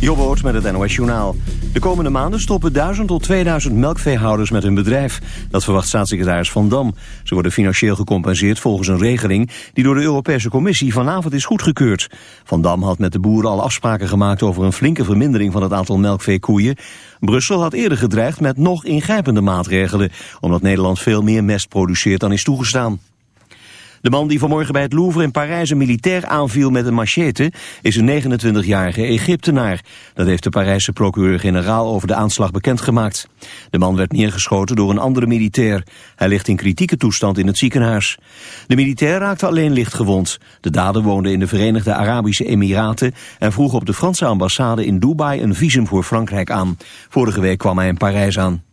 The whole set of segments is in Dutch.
Jobboot met het NOS Journaal. De komende maanden stoppen 1000 tot 2000 melkveehouders met hun bedrijf. Dat verwacht staatssecretaris Van Dam. Ze worden financieel gecompenseerd volgens een regeling... die door de Europese Commissie vanavond is goedgekeurd. Van Dam had met de boeren al afspraken gemaakt... over een flinke vermindering van het aantal melkveekoeien. Brussel had eerder gedreigd met nog ingrijpende maatregelen... omdat Nederland veel meer mest produceert dan is toegestaan. De man die vanmorgen bij het Louvre in Parijs een militair aanviel met een machete is een 29-jarige Egyptenaar. Dat heeft de Parijse procureur-generaal over de aanslag bekendgemaakt. De man werd neergeschoten door een andere militair. Hij ligt in kritieke toestand in het ziekenhuis. De militair raakte alleen licht gewond. De dader woonde in de Verenigde Arabische Emiraten en vroeg op de Franse ambassade in Dubai een visum voor Frankrijk aan. Vorige week kwam hij in Parijs aan.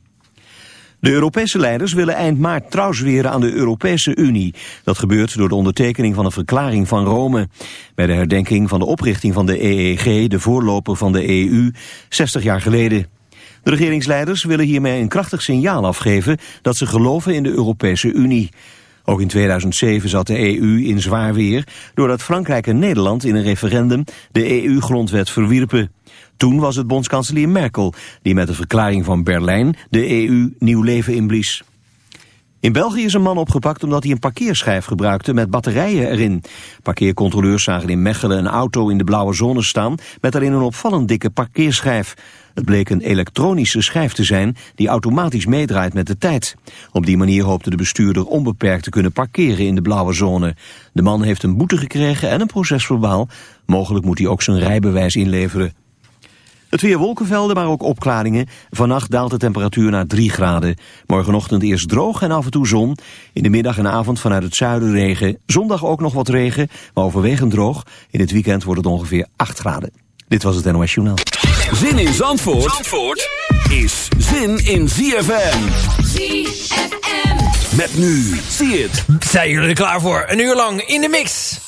De Europese leiders willen eind maart trouw zweren aan de Europese Unie. Dat gebeurt door de ondertekening van een verklaring van Rome. Bij de herdenking van de oprichting van de EEG, de voorloper van de EU, 60 jaar geleden. De regeringsleiders willen hiermee een krachtig signaal afgeven dat ze geloven in de Europese Unie. Ook in 2007 zat de EU in zwaar weer doordat Frankrijk en Nederland in een referendum de EU-grondwet verwierpen. Toen was het bondskanselier Merkel die met de verklaring van Berlijn de EU nieuw leven inblies. In België is een man opgepakt omdat hij een parkeerschijf gebruikte met batterijen erin. Parkeercontroleurs zagen in Mechelen een auto in de blauwe zone staan met daarin een opvallend dikke parkeerschijf. Het bleek een elektronische schijf te zijn die automatisch meedraait met de tijd. Op die manier hoopte de bestuurder onbeperkt te kunnen parkeren in de blauwe zone. De man heeft een boete gekregen en een procesverbaal. Mogelijk moet hij ook zijn rijbewijs inleveren. Het weer wolkenvelden, maar ook opklaringen. Vannacht daalt de temperatuur naar 3 graden. Morgenochtend eerst droog en af en toe zon. In de middag en avond vanuit het zuiden regen. Zondag ook nog wat regen, maar overwegend droog. In het weekend wordt het ongeveer 8 graden. Dit was het NOS Journaal. Zin in Zandvoort, Zandvoort is zin in ZFM. ZFM. Met nu, zie het. Zijn jullie er klaar voor? Een uur lang in de mix.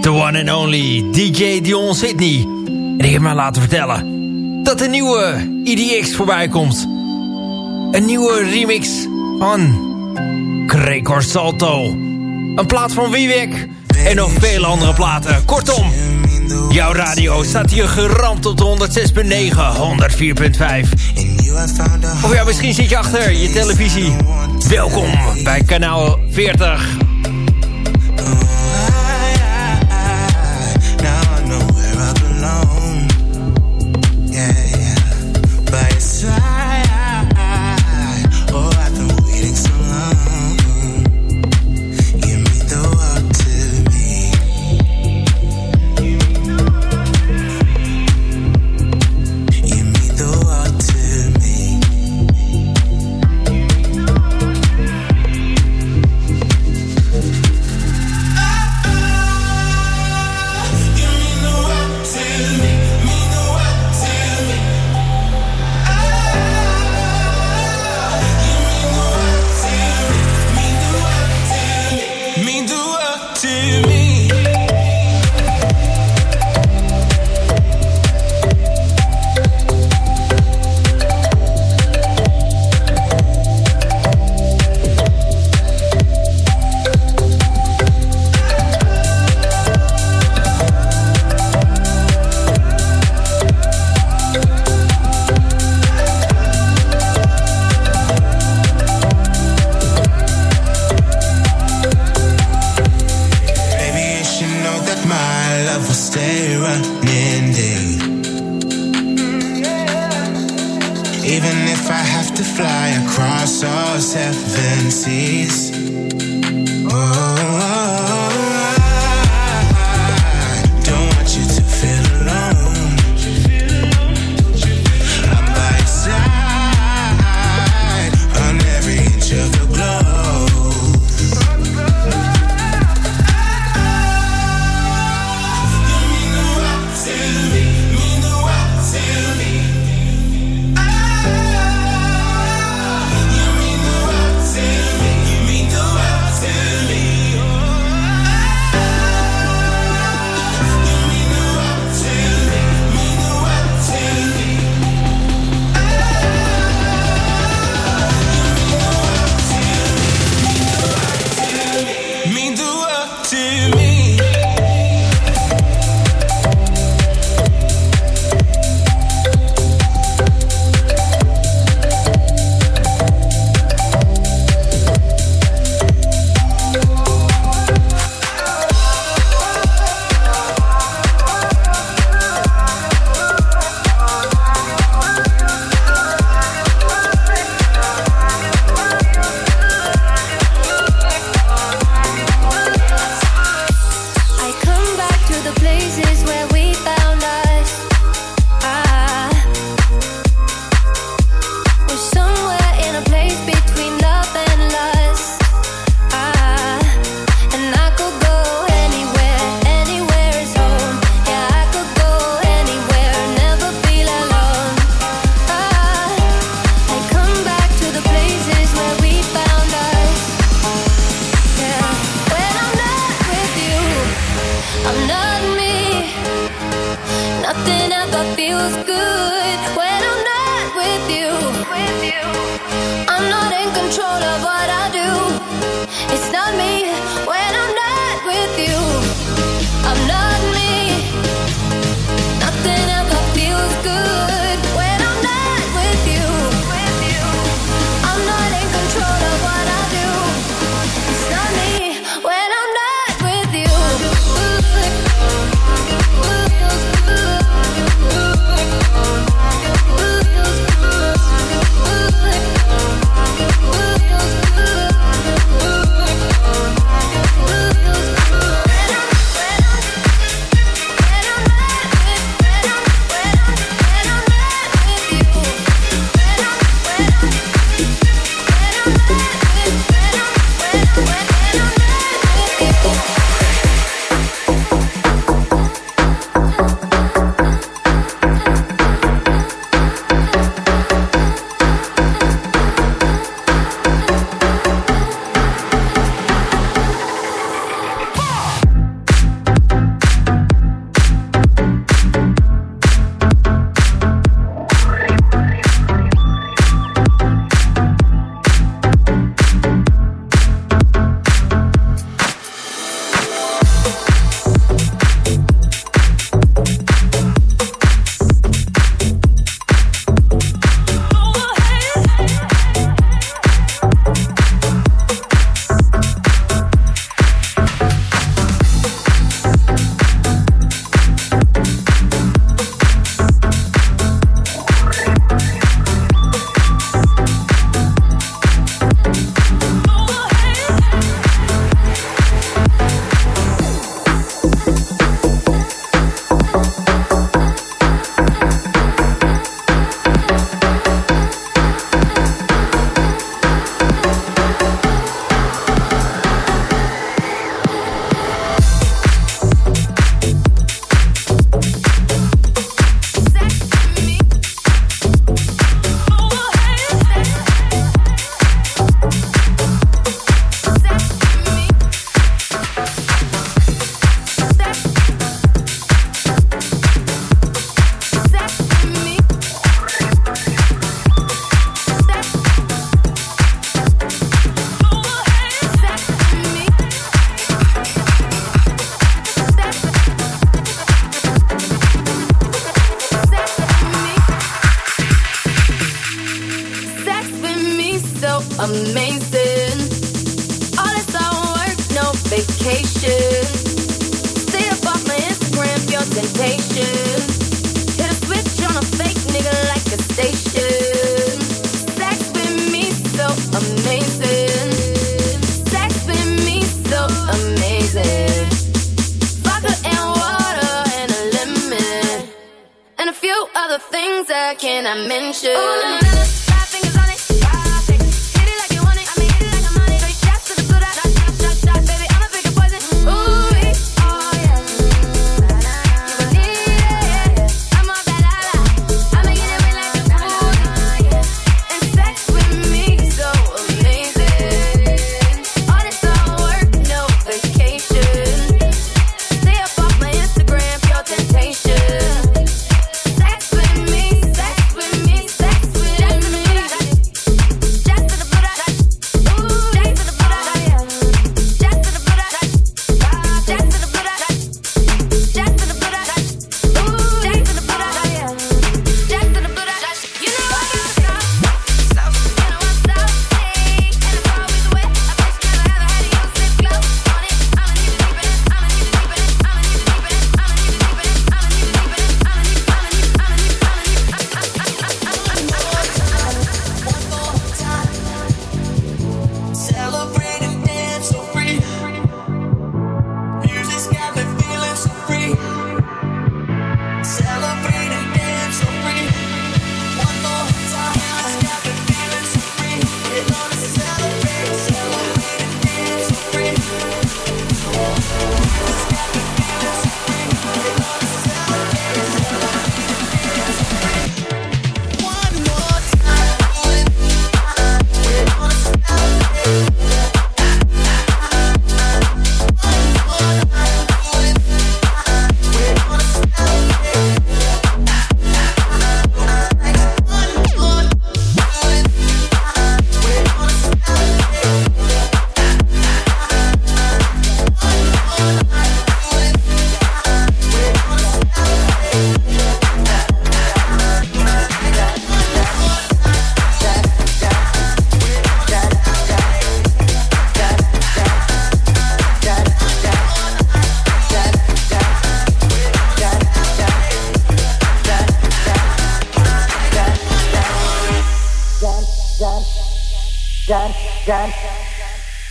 The one and only DJ Dion Sydney. En ik heb mij laten vertellen dat een nieuwe EDX voorbij komt. Een nieuwe remix van Gregor Salto. Een plaat van Wiewek en nog vele andere platen. Kortom, jouw radio staat hier geramd op de 106.9, 104.5. Of ja, misschien zit je achter je televisie. Welkom bij kanaal 40. by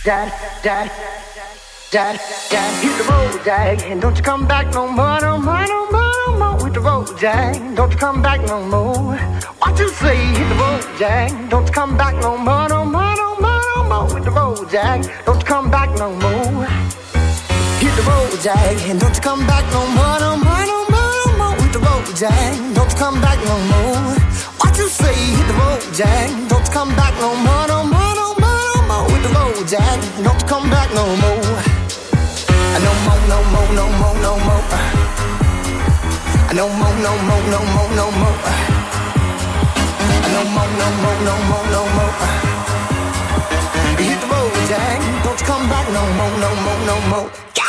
dad, dad, dad, dad. Hit the road, Jack, and don't you come back no more, no more, no more, no more. Hit the road, Jack, don't you come back no more. What you say? Hit the road, Jack, don't you come back no more, no more, no more, no more. Hit the road, Jack, don't you come back no more. Hit the road, Jack, and don't you come back no more, no more, no more, no more. Hit the road, Jack, don't you come back no more. What you say? Hit the road, Jack, don't you come back no more, no more, the road, Jack, Don't come back no more. No more, no more, no more, no more. No more, no more, no more, no more. No more, no more, no more, no more. Hit the road, Jack, don't come back no more, no more, no more. Go!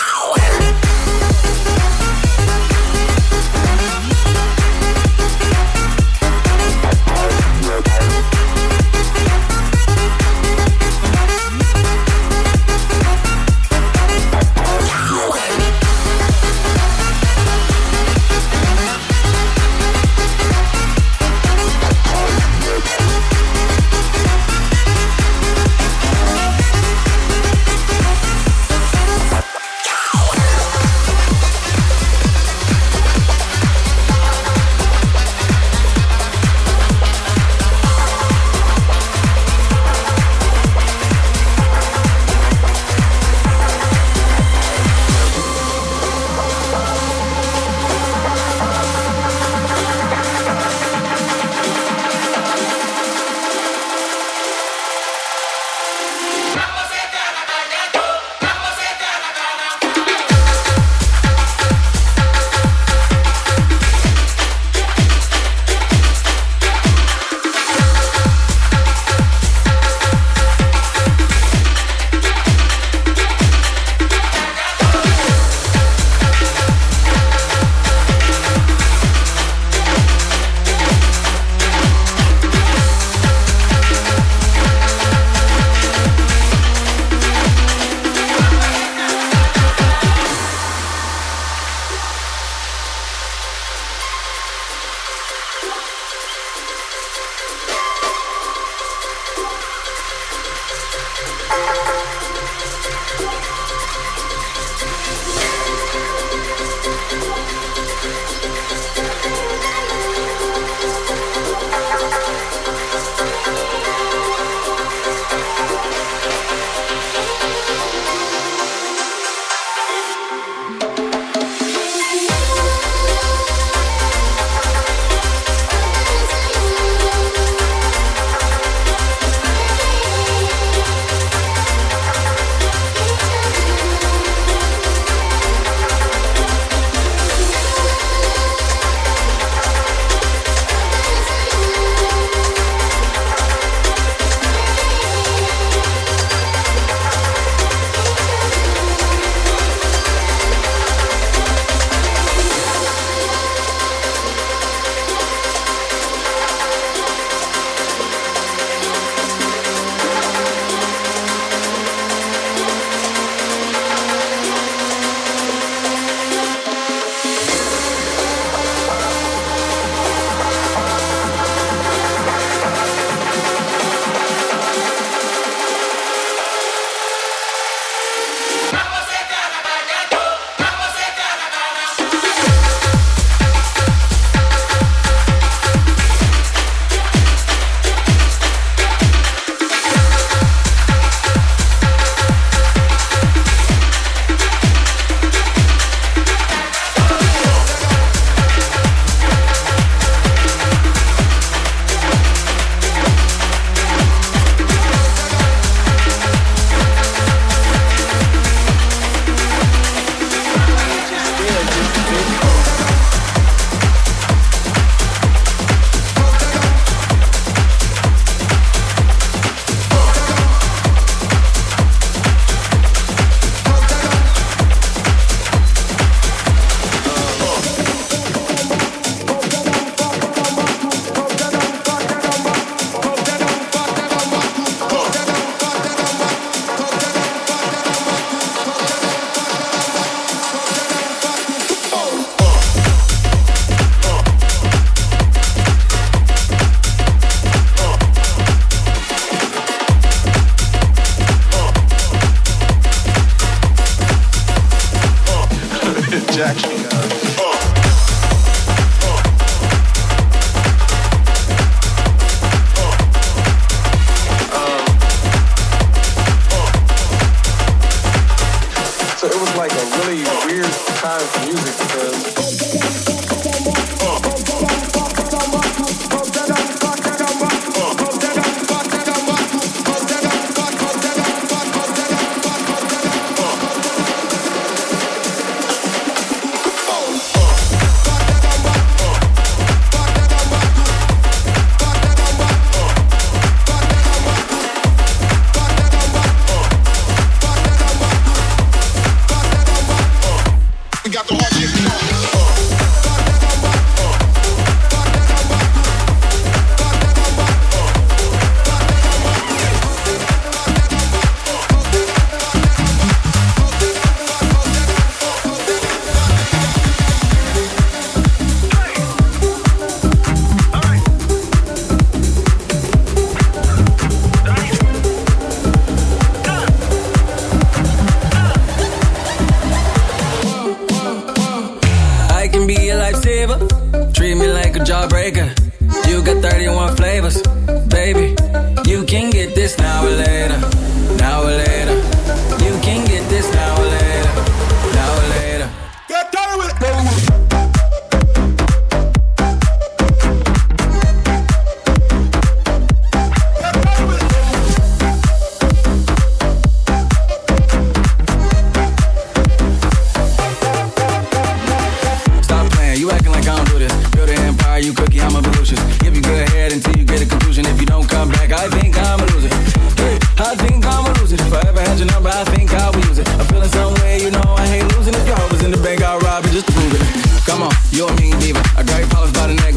so it was like a really weird time for music because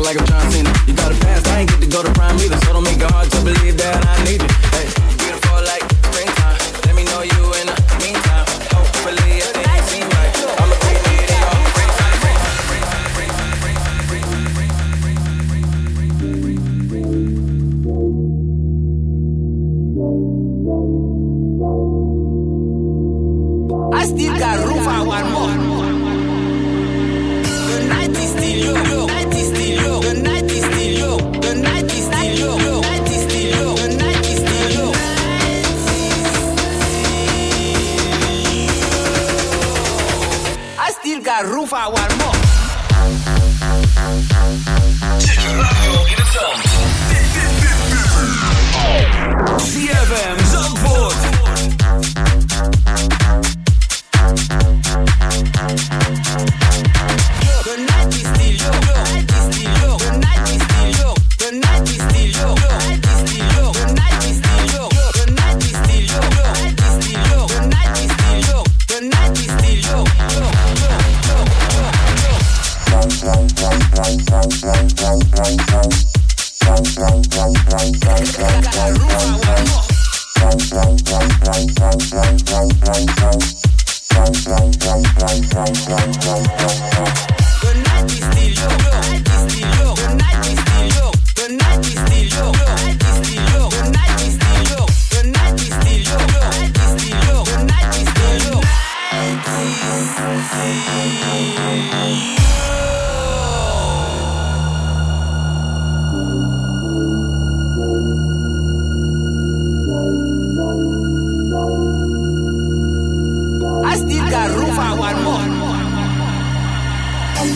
like I'm John Cena. You got a past, I ain't get to go to prime either, so don't make it hard to believe that I need it. Hey. Power Mop.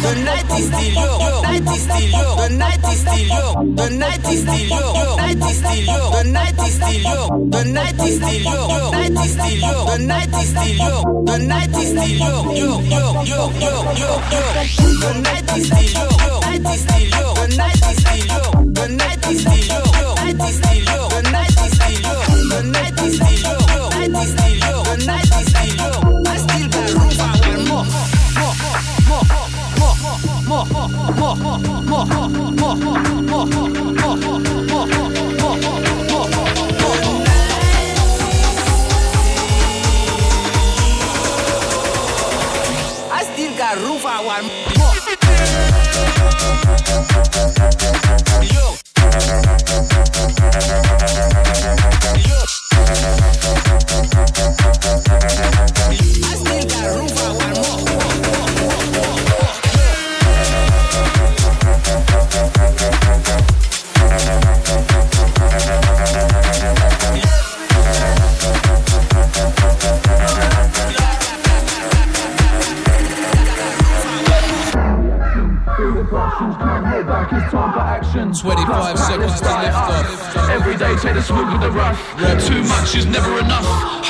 The night is still yours. Night is still yours. The night is still young. The night is still yours. Night is still yours. The night is still young. The night is still yours. Night is still yours. The night is still young. The night is still young. The night is still yours. Night is still yours. The night is still young. The night is still yours. Night is still yours. The night is still young. The night is still young. 哈哈哈哈哈哈。she's never enough.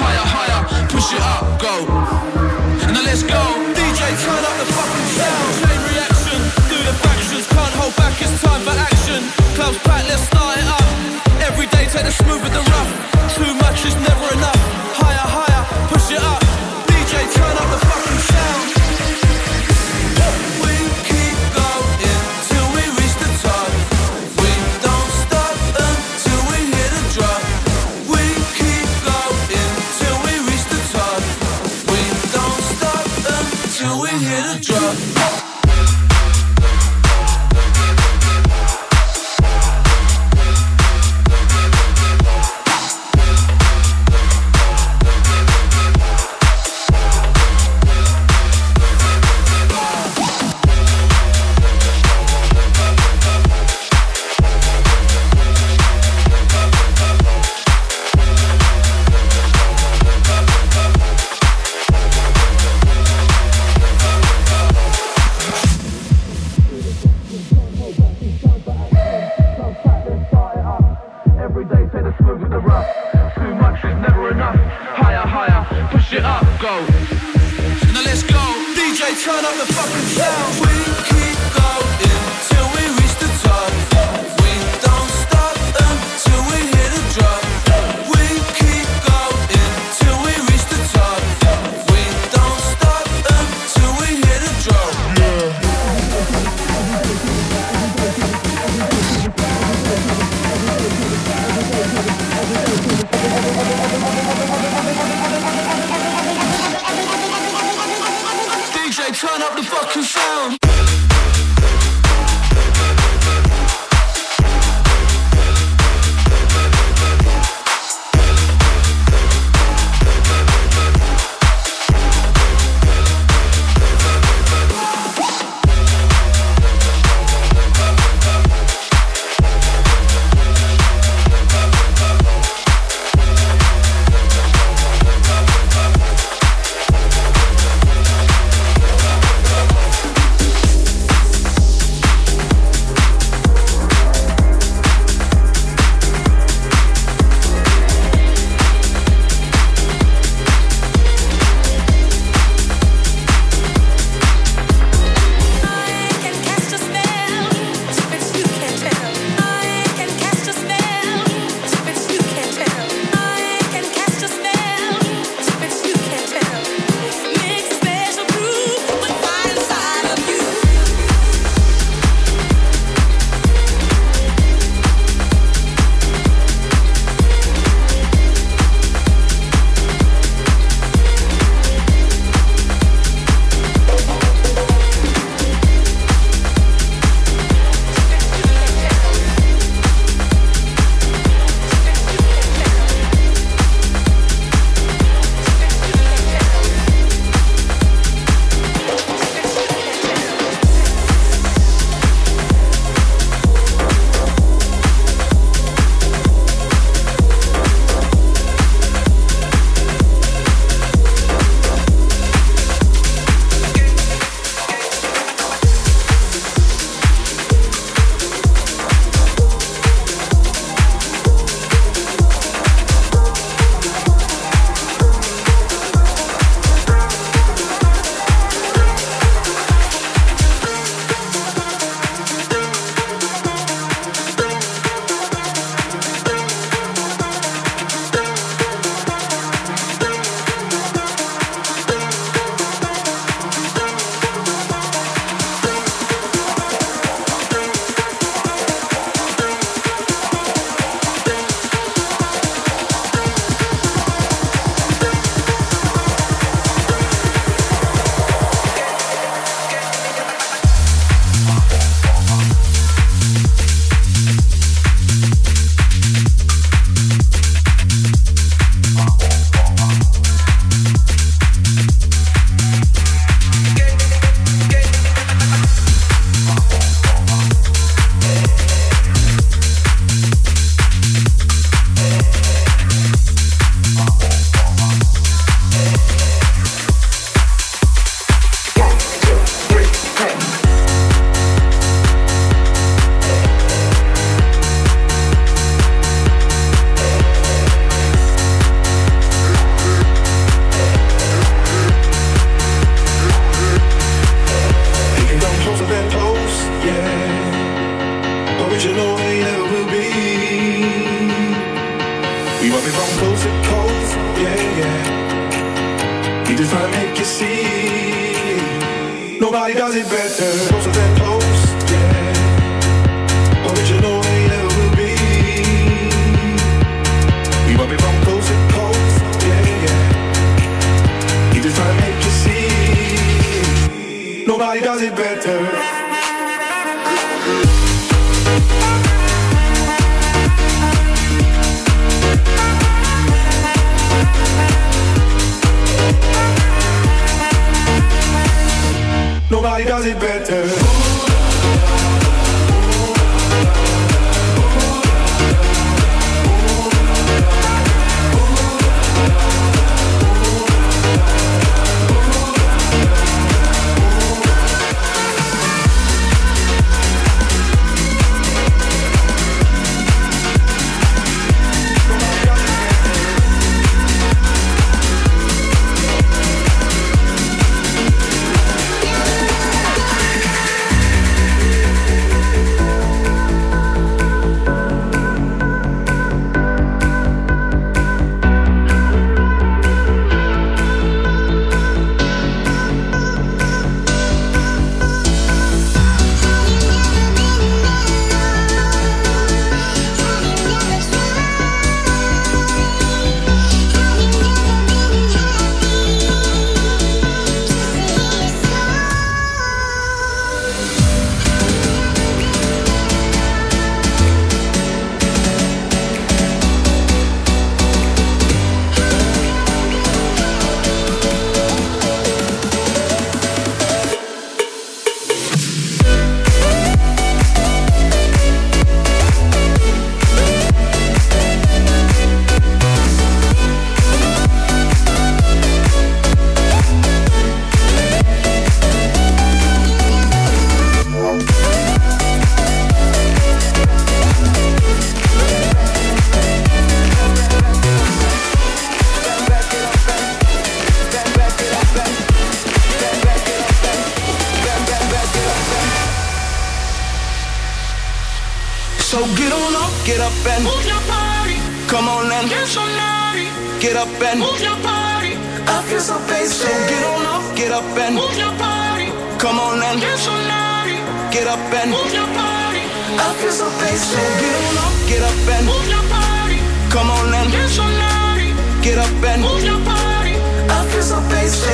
I feel so basic. Get up, get up and move your body. Come on get. Get up and move your. I feel so basic.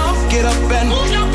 Up, get up and move your body.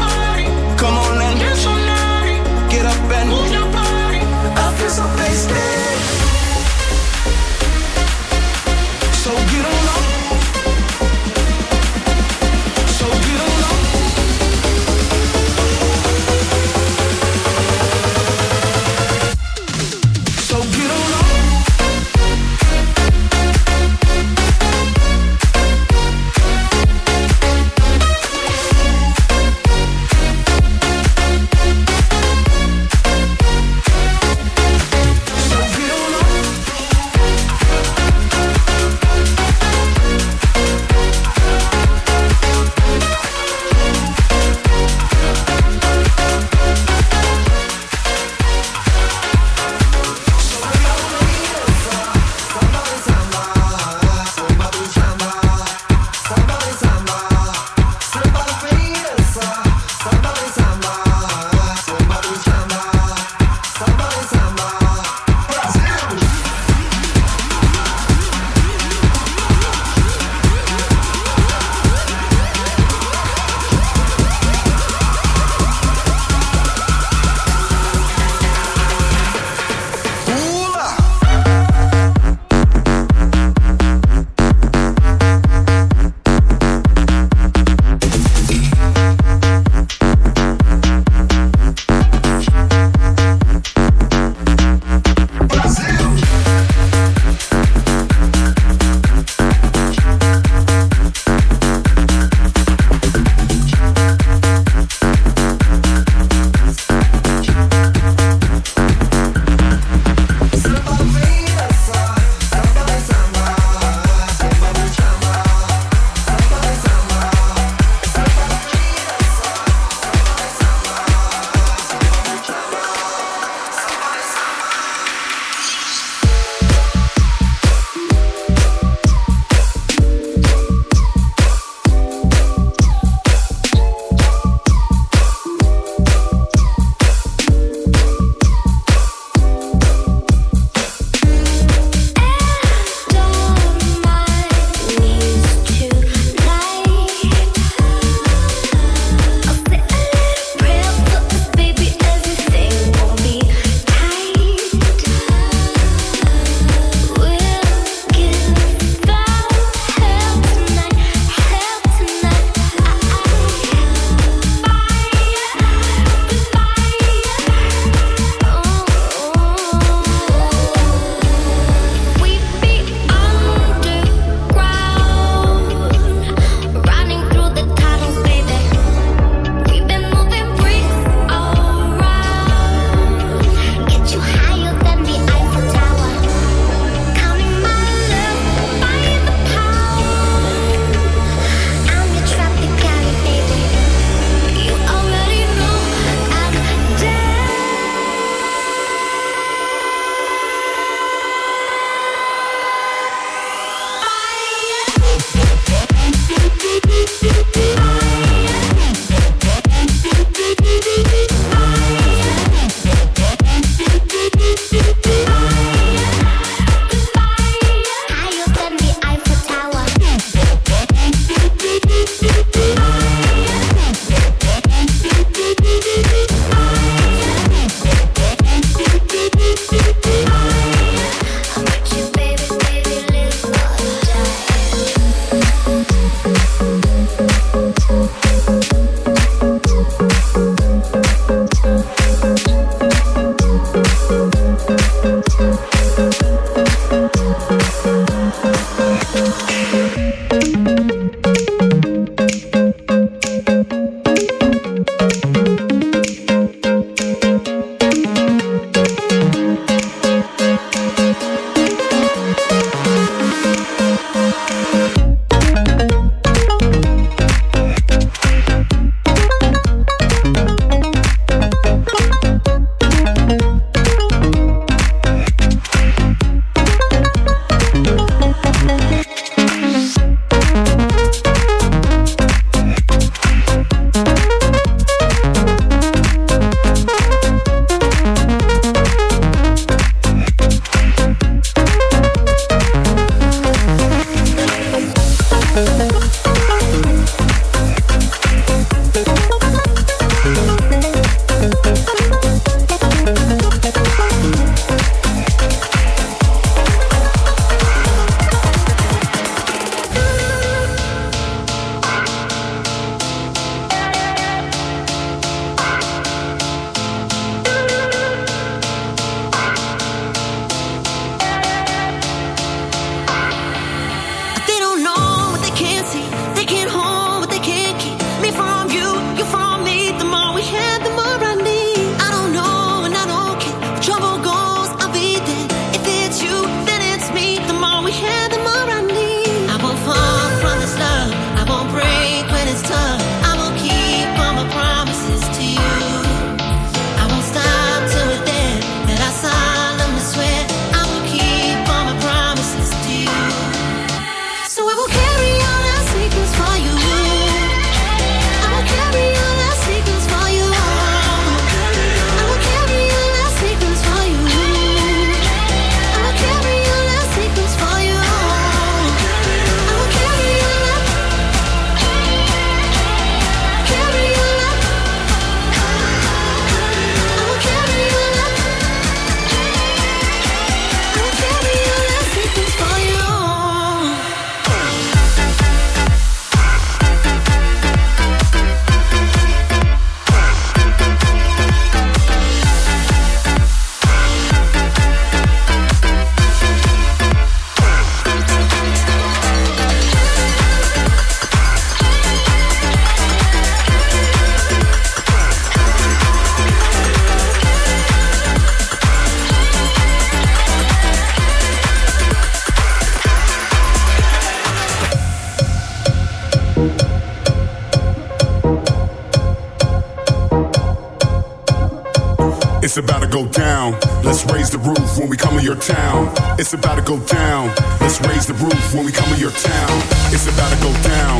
It's about to go down. Let's raise the roof when we come to your town. It's about to go down.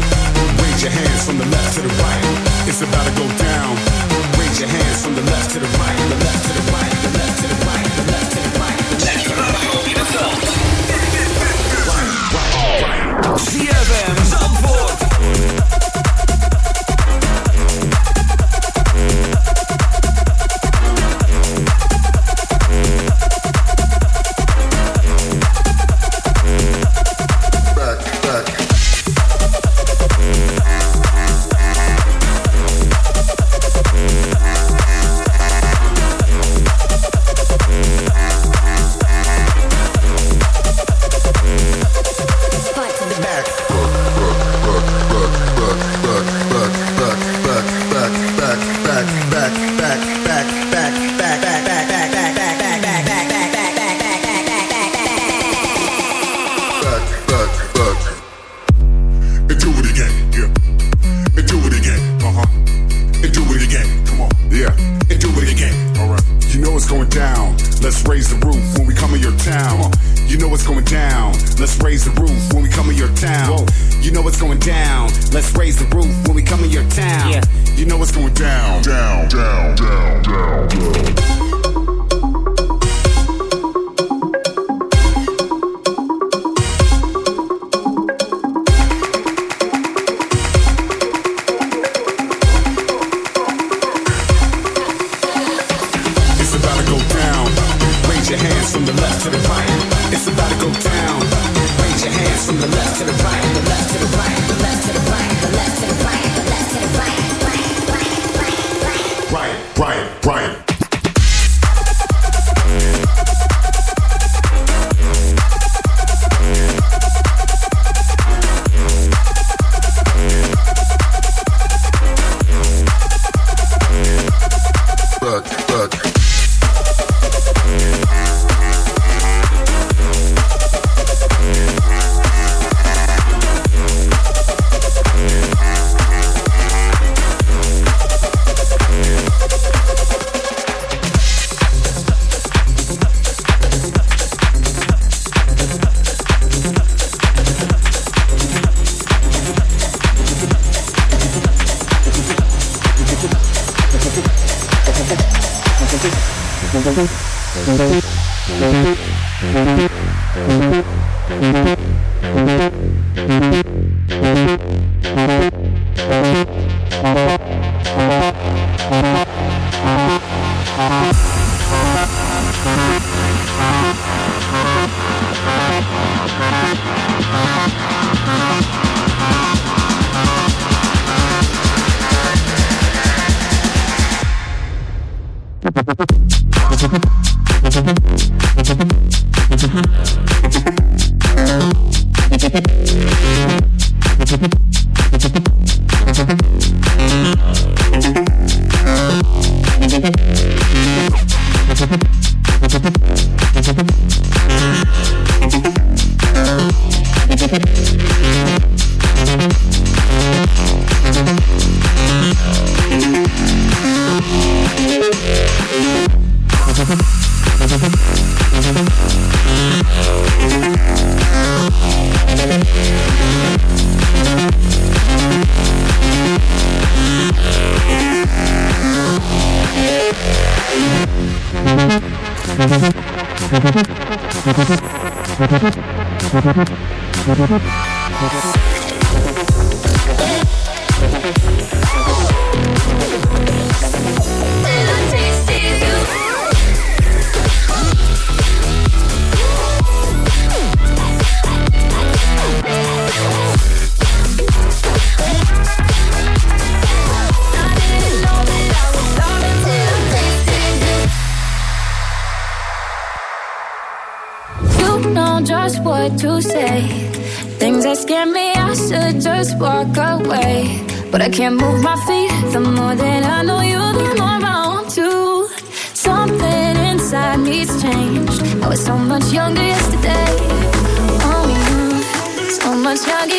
Raise your hands from the left to the right. It's about to go down. Raise your hands from the left to the right, the left to the right, the left to the right, the left. walk away, but I can't move my feet. The more that I know you, the more I want to. Something inside me's changed. I was so much younger yesterday. Oh, mm-hmm. so much younger.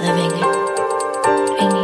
Living in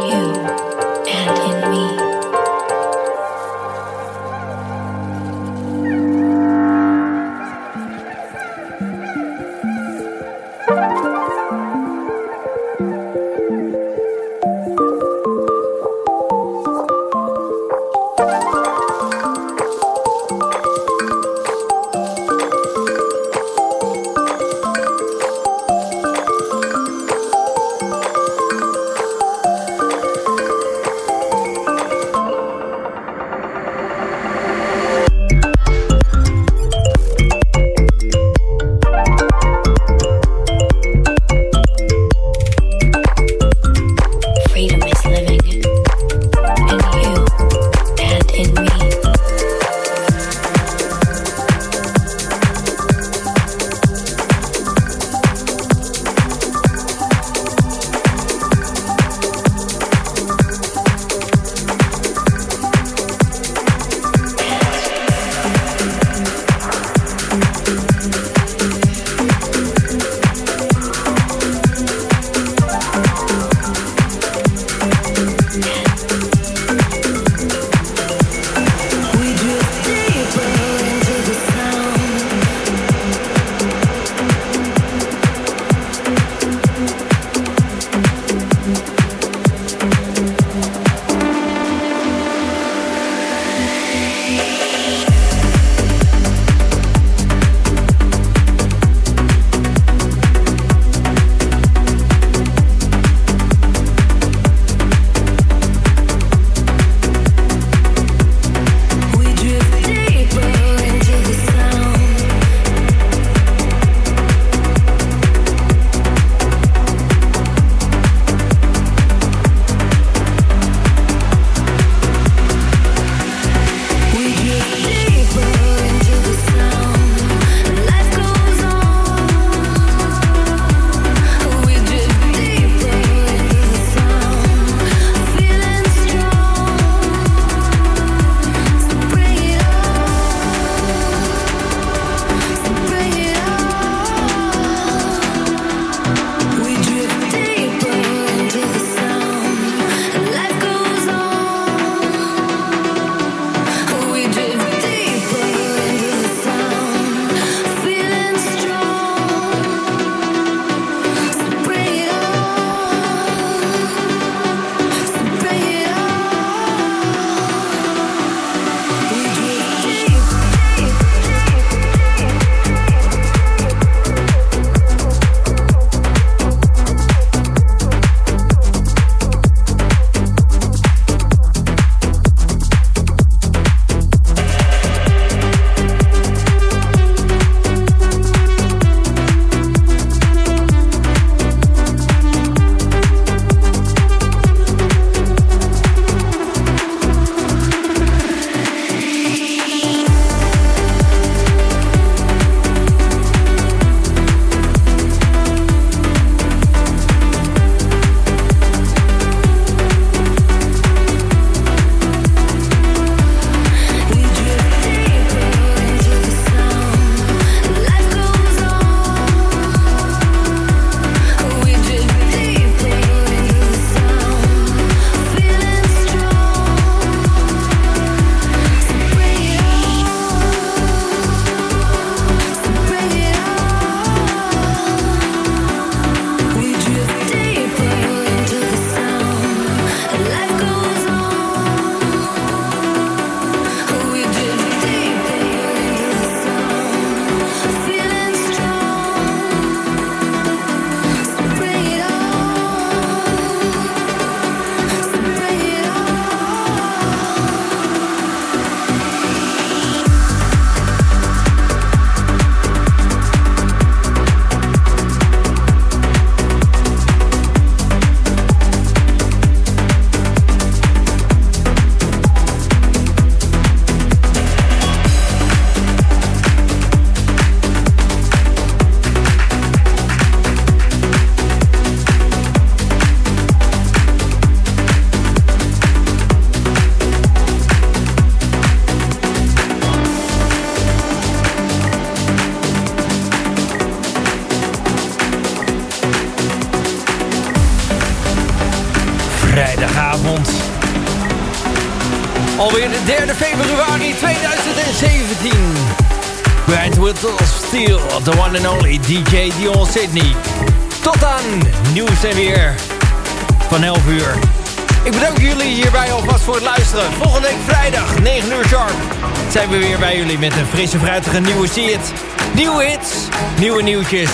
zijn we weer bij jullie met een frisse, fruitige nieuwe See It. Nieuwe hits, nieuwe nieuwtjes,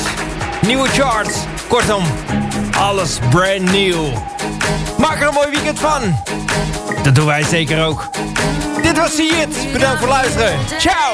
nieuwe charts. Kortom, alles brand new. Maak er een mooi weekend van. Dat doen wij zeker ook. Dit was See It. Bedankt voor het luisteren. Ciao.